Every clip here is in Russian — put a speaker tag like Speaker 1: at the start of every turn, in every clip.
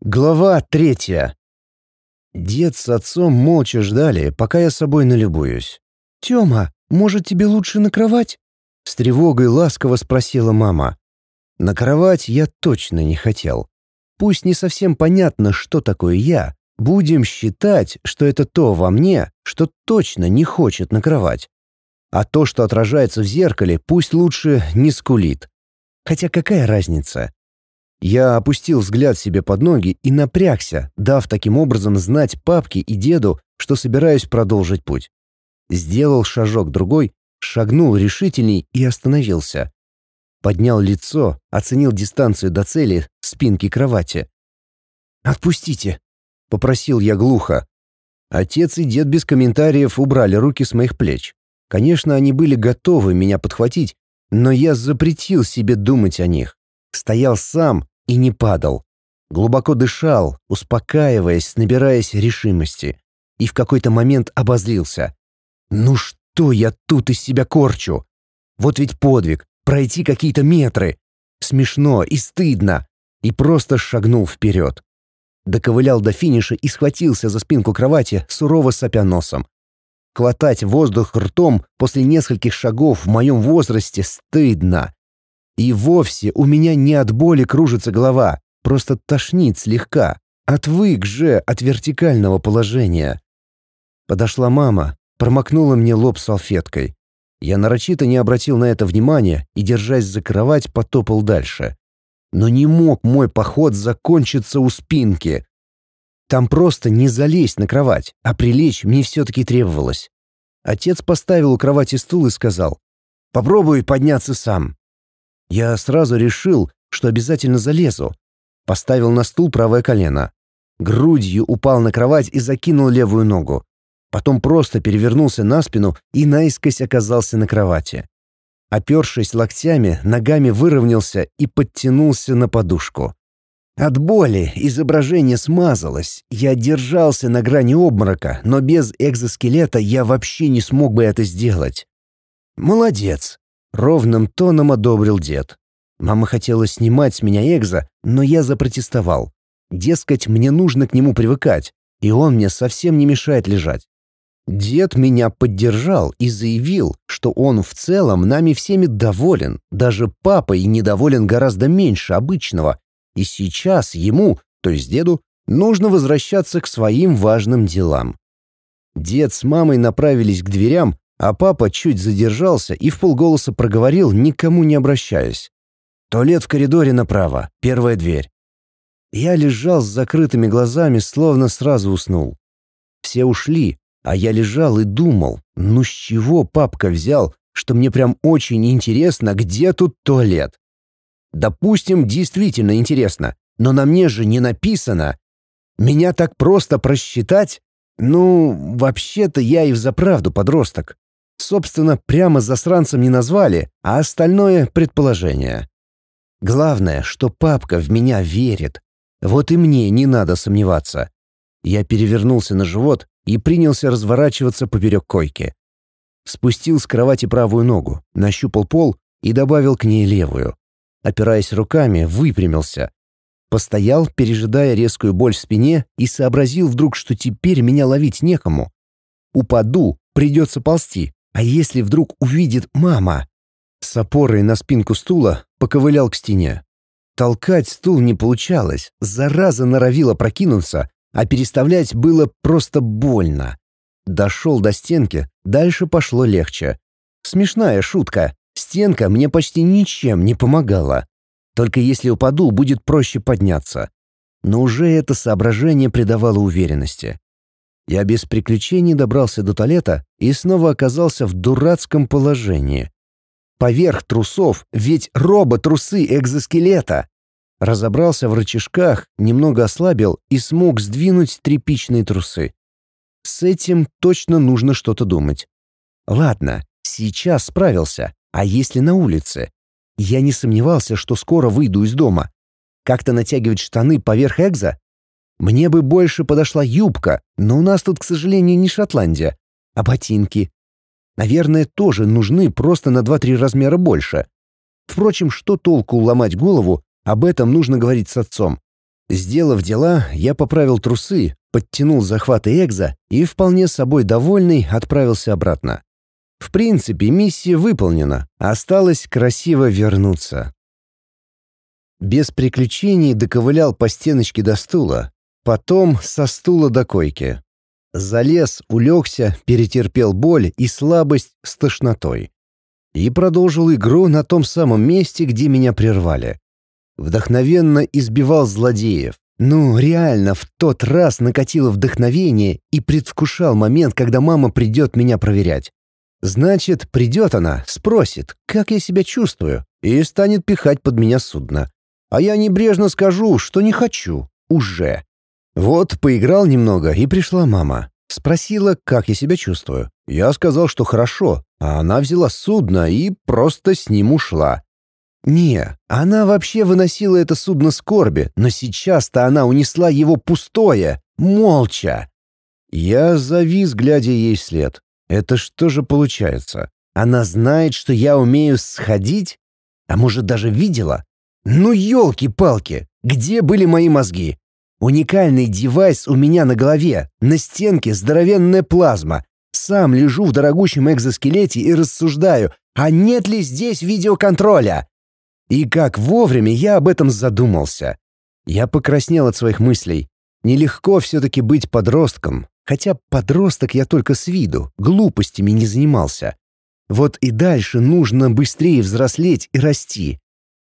Speaker 1: Глава третья. Дед с отцом молча ждали, пока я собой налюбуюсь.
Speaker 2: «Тёма, может, тебе лучше на кровать?»
Speaker 1: С тревогой ласково спросила мама. На кровать я точно не хотел. Пусть не совсем понятно, что такое я, будем считать, что это то во мне, что точно не хочет на кровать. А то, что отражается в зеркале, пусть лучше не скулит. Хотя какая разница? Я опустил взгляд себе под ноги и напрягся, дав таким образом знать папке и деду, что собираюсь продолжить путь. Сделал шажок другой, шагнул решительней и остановился. Поднял лицо, оценил дистанцию до цели спинки кровати. «Отпустите!» — попросил я глухо. Отец и дед без комментариев убрали руки с моих плеч. Конечно, они были готовы меня подхватить, но я запретил себе думать о них. Стоял сам и не падал. Глубоко дышал, успокаиваясь, набираясь решимости. И в какой-то момент обозлился. «Ну что я тут из себя корчу? Вот ведь подвиг, пройти какие-то метры. Смешно и стыдно. И просто шагнул вперед. Доковылял до финиша и схватился за спинку кровати, сурово сопя носом. Хватать воздух ртом после нескольких шагов в моем возрасте стыдно. И вовсе у меня не от боли кружится голова, просто тошнит слегка. Отвык же от вертикального положения. Подошла мама, промокнула мне лоб салфеткой. Я нарочито не обратил на это внимания и, держась за кровать, потопал дальше. Но не мог мой поход закончиться у спинки. Там просто не залезть на кровать, а прилечь мне все-таки требовалось. Отец поставил у кровати стул и сказал, «Попробуй подняться сам. Я сразу решил, что обязательно залезу. Поставил на стул правое колено. Грудью упал на кровать и закинул левую ногу. Потом просто перевернулся на спину и наискось оказался на кровати. Опершись локтями, ногами выровнялся и подтянулся на подушку. От боли изображение смазалось. Я держался на грани обморока, но без экзоскелета я вообще не смог бы это сделать. «Молодец!» Ровным тоном одобрил дед. Мама хотела снимать с меня экзо, но я запротестовал. Дескать, мне нужно к нему привыкать, и он мне совсем не мешает лежать. Дед меня поддержал и заявил, что он в целом нами всеми доволен, даже папой недоволен гораздо меньше обычного, и сейчас ему, то есть деду, нужно возвращаться к своим важным делам. Дед с мамой направились к дверям, а папа чуть задержался и в полголоса проговорил, никому не обращаясь. «Туалет в коридоре направо, первая дверь». Я лежал с закрытыми глазами, словно сразу уснул. Все ушли, а я лежал и думал, ну с чего папка взял, что мне прям очень интересно, где тут туалет. Допустим, действительно интересно, но на мне же не написано. Меня так просто просчитать? Ну, вообще-то я и взаправду подросток. Собственно, прямо засранцем не назвали, а остальное — предположение. Главное, что папка в меня верит. Вот и мне не надо сомневаться. Я перевернулся на живот и принялся разворачиваться поперек койки. Спустил с кровати правую ногу, нащупал пол и добавил к ней левую. Опираясь руками, выпрямился. Постоял, пережидая резкую боль в спине, и сообразил вдруг, что теперь меня ловить некому. Упаду, придется ползти, а если вдруг увидит мама? С опорой на спинку стула поковылял к стене. Толкать стул не получалось, зараза норовила прокинуться, а переставлять было просто больно. Дошел до стенки, дальше пошло легче. Смешная шутка. Стенка мне почти ничем не помогала. Только если упаду, будет проще подняться. Но уже это соображение придавало уверенности. Я без приключений добрался до туалета и снова оказался в дурацком положении. Поверх трусов, ведь робот-трусы экзоскелета. Разобрался в рычажках, немного ослабил и смог сдвинуть тряпичные трусы. С этим точно нужно что-то думать. Ладно, сейчас справился, а если на улице? Я не сомневался, что скоро выйду из дома. Как-то натягивать штаны поверх экза мне бы больше подошла юбка, но у нас тут, к сожалению, не Шотландия. А ботинки? Наверное, тоже нужны просто на 2-3 размера больше. Впрочем, что толку ломать голову, об этом нужно говорить с отцом. Сделав дела, я поправил трусы, подтянул захваты экза и, вполне собой довольный, отправился обратно. В принципе, миссия выполнена, осталось красиво вернуться. Без приключений доковылял по стеночке до стула, потом со стула до койки. Залез, улегся, перетерпел боль и слабость с тошнотой. И продолжил игру на том самом месте, где меня прервали. Вдохновенно избивал злодеев. Ну, реально, в тот раз накатило вдохновение и предвкушал момент, когда мама придет меня проверять. Значит, придет она, спросит, как я себя чувствую, и станет пихать под меня судно. А я небрежно скажу, что не хочу. Уже. Вот, поиграл немного, и пришла мама. Спросила, как я себя чувствую. Я сказал, что хорошо, а она взяла судно и просто с ним ушла. Не, она вообще выносила это судно скорби, но сейчас-то она унесла его пустое, молча. Я завис, глядя ей вслед. Это что же получается? Она знает, что я умею сходить? А может, даже видела? Ну, елки-палки, где были мои мозги? Уникальный девайс у меня на голове, на стенке здоровенная плазма. Сам лежу в дорогущем экзоскелете и рассуждаю, а нет ли здесь видеоконтроля? И как вовремя я об этом задумался. Я покраснел от своих мыслей. Нелегко все-таки быть подростком, хотя подросток я только с виду, глупостями не занимался. Вот и дальше нужно быстрее взрослеть и расти.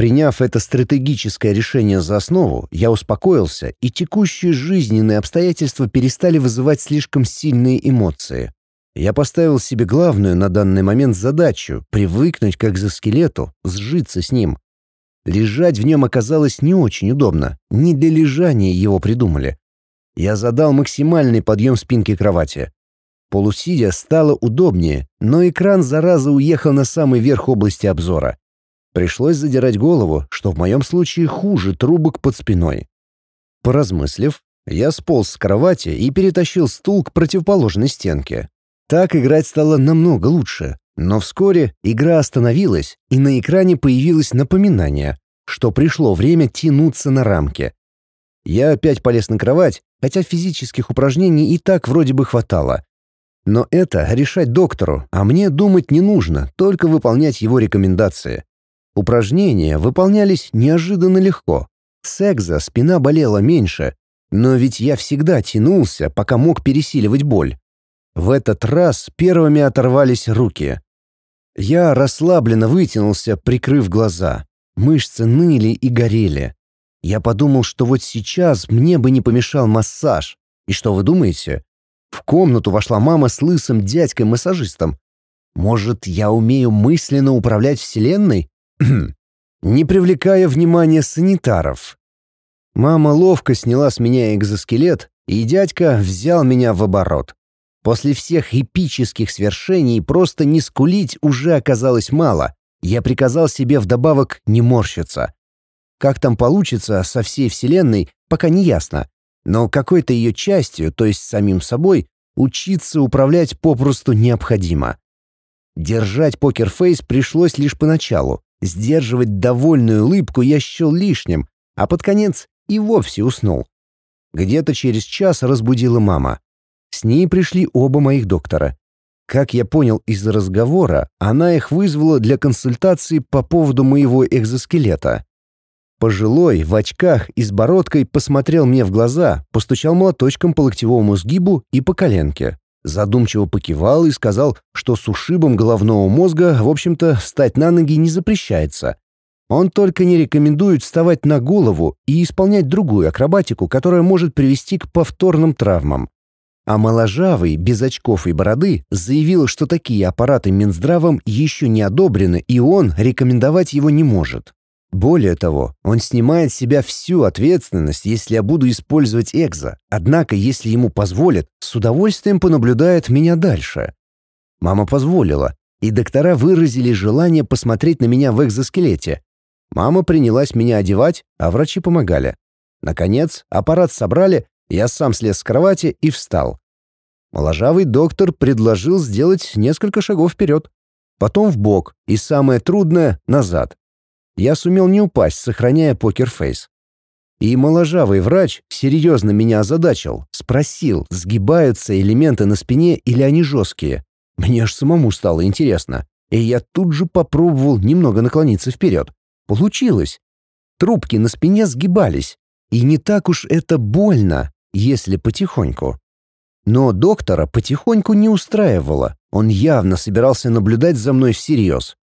Speaker 1: Приняв это стратегическое решение за основу, я успокоился, и текущие жизненные обстоятельства перестали вызывать слишком сильные эмоции. Я поставил себе главную на данный момент задачу — привыкнуть к экзоскелету, сжиться с ним. Лежать в нем оказалось не очень удобно, не для лежания его придумали. Я задал максимальный подъем спинки кровати. Полусидя стало удобнее, но экран зараза уехал на самый верх области обзора. Пришлось задирать голову, что в моем случае хуже трубок под спиной. Поразмыслив, я сполз с кровати и перетащил стул к противоположной стенке. Так играть стало намного лучше, но вскоре игра остановилась, и на экране появилось напоминание, что пришло время тянуться на рамке. Я опять полез на кровать, хотя физических упражнений и так вроде бы хватало. Но это решать доктору, а мне думать не нужно, только выполнять его рекомендации. Упражнения выполнялись неожиданно легко. С экзо спина болела меньше, но ведь я всегда тянулся, пока мог пересиливать боль. В этот раз первыми оторвались руки. Я расслабленно вытянулся, прикрыв глаза. Мышцы ныли и горели. Я подумал, что вот сейчас мне бы не помешал массаж. И что вы думаете? В комнату вошла мама с лысым дядькой-массажистом. Может, я умею мысленно управлять Вселенной? не привлекая внимания санитаров. Мама ловко сняла с меня экзоскелет, и дядька взял меня в оборот. После всех эпических свершений просто не скулить уже оказалось мало. Я приказал себе вдобавок не морщиться. Как там получится со всей Вселенной, пока не ясно. Но какой-то ее частью, то есть самим собой, учиться управлять попросту необходимо. Держать покерфейс пришлось лишь поначалу. Сдерживать довольную улыбку я счел лишним, а под конец и вовсе уснул. Где-то через час разбудила мама. С ней пришли оба моих доктора. Как я понял из разговора, она их вызвала для консультации по поводу моего экзоскелета. Пожилой, в очках и с бородкой посмотрел мне в глаза, постучал молоточком по локтевому сгибу и по коленке. Задумчиво покивал и сказал, что с ушибом головного мозга, в общем-то, встать на ноги не запрещается. Он только не рекомендует вставать на голову и исполнять другую акробатику, которая может привести к повторным травмам. А моложавый, без очков и бороды, заявил, что такие аппараты Минздравом еще не одобрены, и он рекомендовать его не может. Более того, он снимает с себя всю ответственность, если я буду использовать экзо, однако, если ему позволят, с удовольствием понаблюдает меня дальше. Мама позволила, и доктора выразили желание посмотреть на меня в экзоскелете. Мама принялась меня одевать, а врачи помогали. Наконец, аппарат собрали, я сам слез с кровати и встал. Моложавый доктор предложил сделать несколько шагов вперед, потом в бок и самое трудное — назад. Я сумел не упасть, сохраняя покерфейс. И моложавый врач серьезно меня озадачил, спросил, сгибаются элементы на спине или они жесткие. Мне аж самому стало интересно, и я тут же попробовал немного наклониться вперед. Получилось. Трубки на спине сгибались, и не так уж это больно, если потихоньку. Но доктора потихоньку не устраивало, он явно собирался наблюдать за мной всерьез.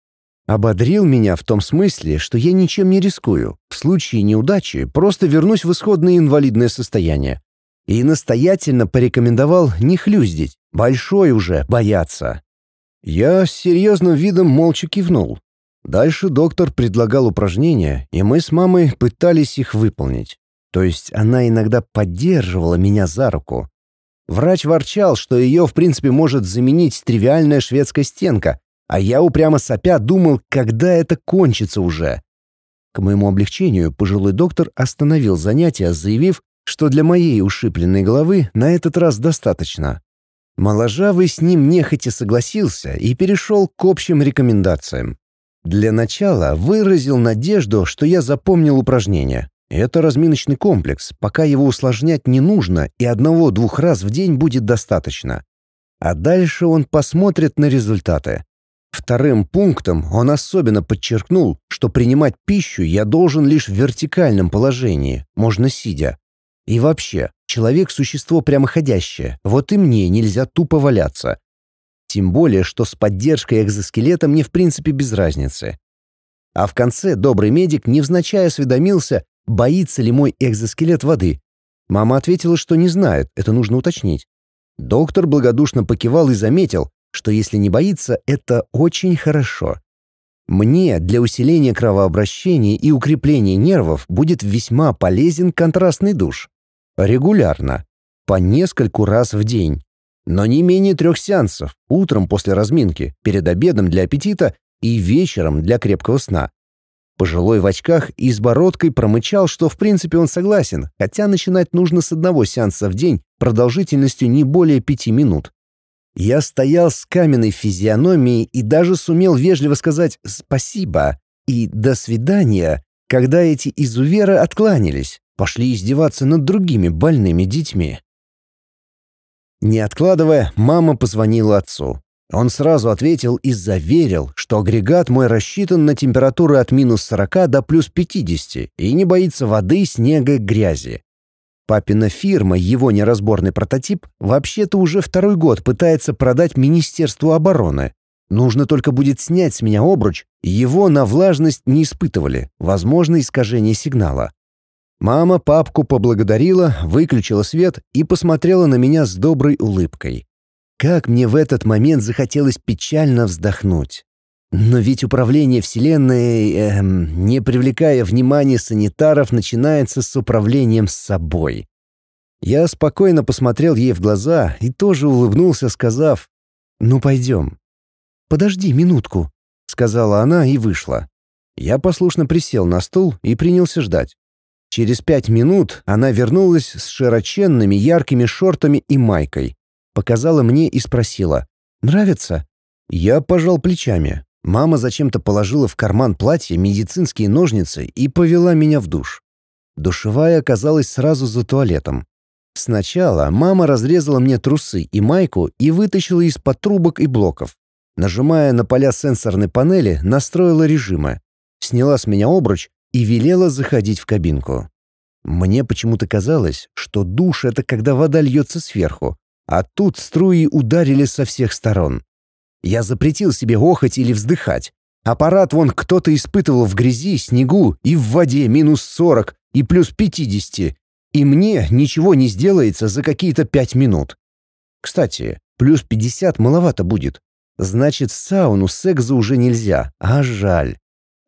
Speaker 1: Ободрил меня в том смысле, что я ничем не рискую. В случае неудачи просто вернусь в исходное инвалидное состояние. И настоятельно порекомендовал не хлюздить, большой уже бояться. Я с серьезным видом молча кивнул. Дальше доктор предлагал упражнения, и мы с мамой пытались их выполнить. То есть она иногда поддерживала меня за руку. Врач ворчал, что ее, в принципе, может заменить тривиальная шведская стенка, а я упрямо сопя думал, когда это кончится уже. К моему облегчению пожилой доктор остановил занятия, заявив, что для моей ушибленной головы на этот раз достаточно. Моложавый с ним нехотя согласился и перешел к общим рекомендациям. Для начала выразил надежду, что я запомнил упражнение. Это разминочный комплекс, пока его усложнять не нужно, и одного-двух раз в день будет достаточно. А дальше он посмотрит на результаты. Вторым пунктом он особенно подчеркнул, что принимать пищу я должен лишь в вертикальном положении, можно сидя. И вообще, человек — существо прямоходящее, вот и мне нельзя тупо валяться. Тем более, что с поддержкой экзоскелета мне в принципе без разницы. А в конце добрый медик невзначай осведомился, боится ли мой экзоскелет воды. Мама ответила, что не знает, это нужно уточнить. Доктор благодушно покивал и заметил, что если не боится, это очень хорошо. Мне для усиления кровообращения и укрепления нервов будет весьма полезен контрастный душ. Регулярно. По нескольку раз в день. Но не менее трех сеансов. Утром после разминки, перед обедом для аппетита и вечером для крепкого сна. Пожилой в очках и с бородкой промычал, что в принципе он согласен, хотя начинать нужно с одного сеанса в день продолжительностью не более пяти минут. Я стоял с каменной физиономией и даже сумел вежливо сказать «спасибо» и «до свидания», когда эти изуверы откланялись, пошли издеваться над другими больными детьми. Не откладывая, мама позвонила отцу. Он сразу ответил и заверил, что агрегат мой рассчитан на температуры от минус 40 до плюс 50 и не боится воды, снега, грязи. Папина фирма, его неразборный прототип, вообще-то уже второй год пытается продать Министерству обороны. Нужно только будет снять с меня обруч, его на влажность не испытывали, возможно искажение сигнала. Мама папку поблагодарила, выключила свет и посмотрела на меня с доброй улыбкой. Как мне в этот момент захотелось печально вздохнуть. Но ведь управление Вселенной, эм, не привлекая внимания санитаров, начинается с управлением собой. Я спокойно посмотрел ей в глаза и тоже улыбнулся, сказав «Ну, пойдем». «Подожди минутку», — сказала она и вышла. Я послушно присел на стул и принялся ждать. Через пять минут она вернулась с широченными яркими шортами и майкой показала мне и спросила «Нравится?». Я пожал плечами. Мама зачем-то положила в карман платья медицинские ножницы и повела меня в душ. Душевая оказалась сразу за туалетом. Сначала мама разрезала мне трусы и майку и вытащила из-под трубок и блоков. Нажимая на поля сенсорной панели, настроила режимы. Сняла с меня обруч и велела заходить в кабинку. Мне почему-то казалось, что душ — это когда вода льется сверху, а тут струи ударили со всех сторон. Я запретил себе охать или вздыхать. Аппарат вон кто-то испытывал в грязи, снегу и в воде минус 40 и плюс 50. И мне ничего не сделается за какие-то пять минут. Кстати, плюс 50 маловато будет. Значит, в сауну секса уже нельзя, а жаль.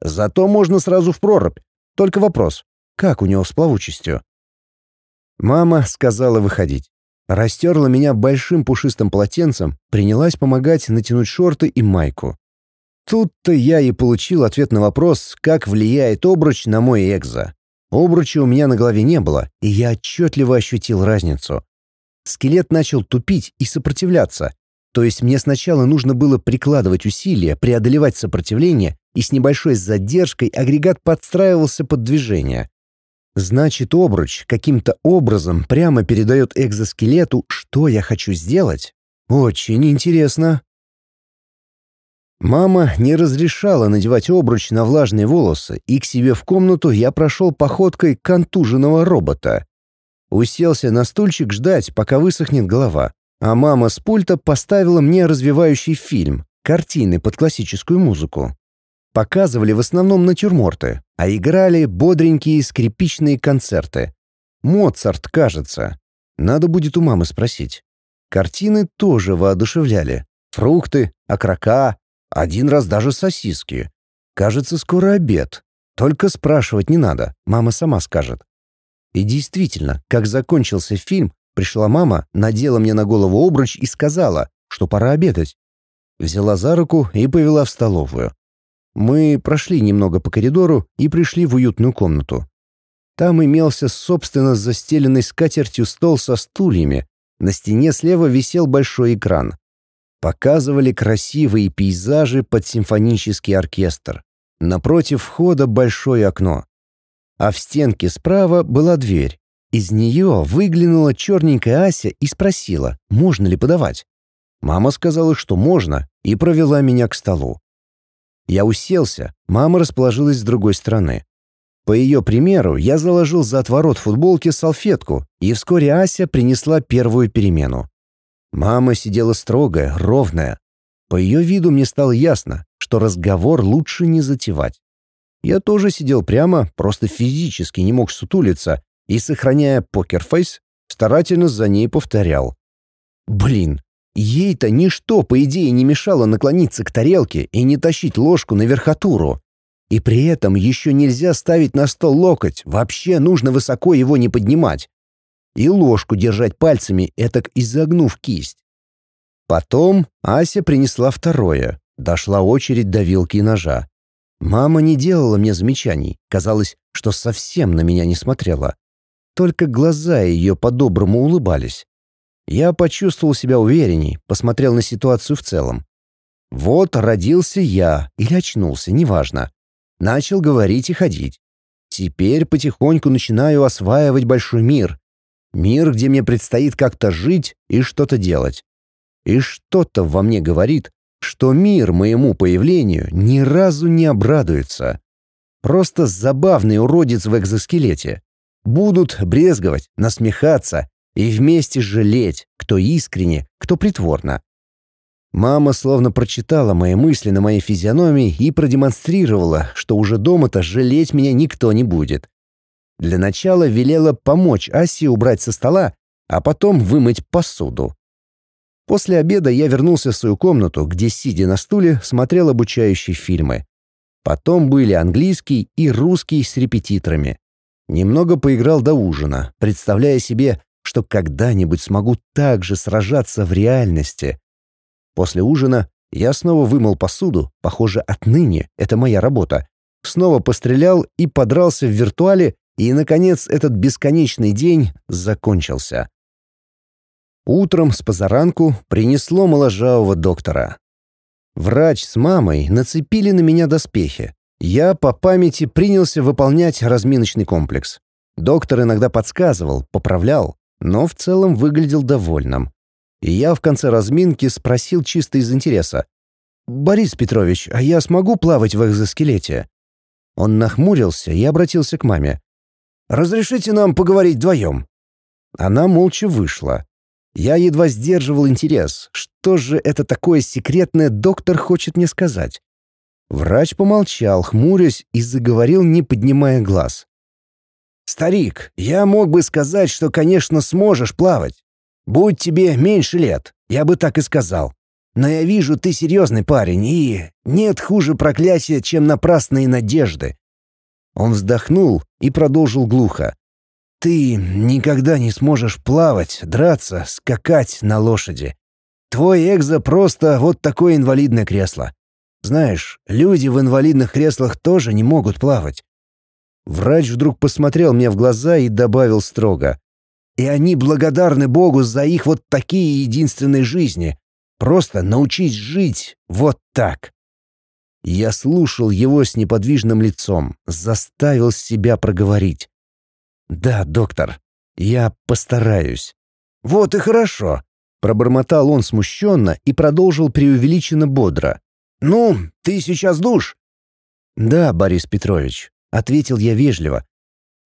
Speaker 1: Зато можно сразу в прорубь. Только вопрос, как у него с плавучестью? Мама сказала выходить. Растерла меня большим пушистым полотенцем, принялась помогать натянуть шорты и майку. Тут-то я и получил ответ на вопрос, как влияет обруч на мой экзо. Обруча у меня на голове не было, и я отчетливо ощутил разницу. Скелет начал тупить и сопротивляться. То есть мне сначала нужно было прикладывать усилия, преодолевать сопротивление, и с небольшой задержкой агрегат подстраивался под движение. Значит, обруч каким-то образом прямо передает экзоскелету, что я хочу сделать? Очень интересно. Мама не разрешала надевать обруч на влажные волосы, и к себе в комнату я прошел походкой контуженного робота. Уселся на стульчик ждать, пока высохнет голова, а мама с пульта поставила мне развивающий фильм, картины под классическую музыку. Показывали в основном натюрморты, а играли бодренькие скрипичные концерты. Моцарт, кажется. Надо будет у мамы спросить. Картины тоже воодушевляли. Фрукты, окрока, один раз даже сосиски. Кажется, скоро обед. Только спрашивать не надо, мама сама скажет. И действительно, как закончился фильм, пришла мама, надела мне на голову обруч и сказала, что пора обедать. Взяла за руку и повела в столовую. Мы прошли немного по коридору и пришли в уютную комнату. Там имелся, собственно, застеленный скатертью стол со стульями. На стене слева висел большой экран. Показывали красивые пейзажи под симфонический оркестр. Напротив входа большое окно. А в стенке справа была дверь. Из нее выглянула черненькая Ася и спросила, можно ли подавать. Мама сказала, что можно, и провела меня к столу. Я уселся, мама расположилась с другой стороны. По ее примеру, я заложил за отворот футболки салфетку, и вскоре Ася принесла первую перемену. Мама сидела строгая, ровная. По ее виду мне стало ясно, что разговор лучше не затевать. Я тоже сидел прямо, просто физически не мог сутулиться, и, сохраняя покерфейс, старательно за ней повторял. «Блин, Ей-то ничто, по идее, не мешало наклониться к тарелке и не тащить ложку на верхотуру. И при этом еще нельзя ставить на стол локоть, вообще нужно высоко его не поднимать. И ложку держать пальцами, этак изогнув кисть. Потом Ася принесла второе. Дошла очередь до вилки и ножа. Мама не делала мне замечаний, казалось, что совсем на меня не смотрела. Только глаза ее по-доброму улыбались. Я почувствовал себя уверенней, посмотрел на ситуацию в целом. Вот родился я или очнулся, неважно. Начал говорить и ходить. Теперь потихоньку начинаю осваивать большой мир. Мир, где мне предстоит как-то жить и что-то делать. И что-то во мне говорит, что мир моему появлению ни разу не обрадуется. Просто забавный уродец в экзоскелете. Будут брезговать, насмехаться и вместе жалеть, кто искренне, кто притворно. Мама словно прочитала мои мысли на моей физиономии и продемонстрировала, что уже дома-то жалеть меня никто не будет. Для начала велела помочь Асе убрать со стола, а потом вымыть посуду. После обеда я вернулся в свою комнату, где, сидя на стуле, смотрел обучающие фильмы. Потом были английский и русский с репетиторами. Немного поиграл до ужина, представляя себе, что когда-нибудь смогу так же сражаться в реальности. После ужина я снова вымыл посуду, похоже, отныне это моя работа. Снова пострелял и подрался в виртуале, и, наконец, этот бесконечный день закончился. Утром с позаранку принесло моложавого доктора. Врач с мамой нацепили на меня доспехи. Я по памяти принялся выполнять разминочный комплекс. Доктор иногда подсказывал, поправлял, но в целом выглядел довольным. И я в конце разминки спросил чисто из интереса. «Борис Петрович, а я смогу плавать в экзоскелете?» Он нахмурился и обратился к маме. «Разрешите нам поговорить вдвоем?» Она молча вышла. Я едва сдерживал интерес. Что же это такое секретное доктор хочет мне сказать? Врач помолчал, хмурясь, и заговорил, не поднимая глаз. «Старик, я мог бы сказать, что, конечно, сможешь плавать. Будь тебе меньше лет, я бы так и сказал. Но я вижу, ты серьезный парень, и нет хуже проклятия, чем напрасные надежды». Он вздохнул и продолжил глухо. «Ты никогда не сможешь плавать, драться, скакать на лошади. Твой экзо просто вот такое инвалидное кресло. Знаешь, люди в инвалидных креслах тоже не могут плавать. Врач вдруг посмотрел мне в глаза и добавил строго. «И они благодарны Богу за их вот такие единственные жизни. Просто научись жить вот так». Я слушал его с неподвижным лицом, заставил себя проговорить. «Да, доктор, я постараюсь». «Вот и хорошо», — пробормотал он смущенно и продолжил преувеличенно бодро. «Ну, ты сейчас душ?» «Да, Борис Петрович», — ответил я вежливо.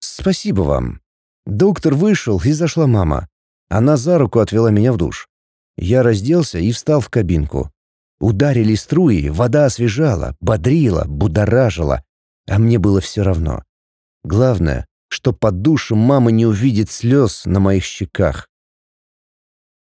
Speaker 1: «Спасибо вам». Доктор вышел, и зашла мама. Она за руку отвела меня в душ. Я разделся и встал в кабинку. Ударили струи, вода освежала, бодрила, будоражила, а мне было все равно. Главное, что под душем мама не увидит слез на моих щеках.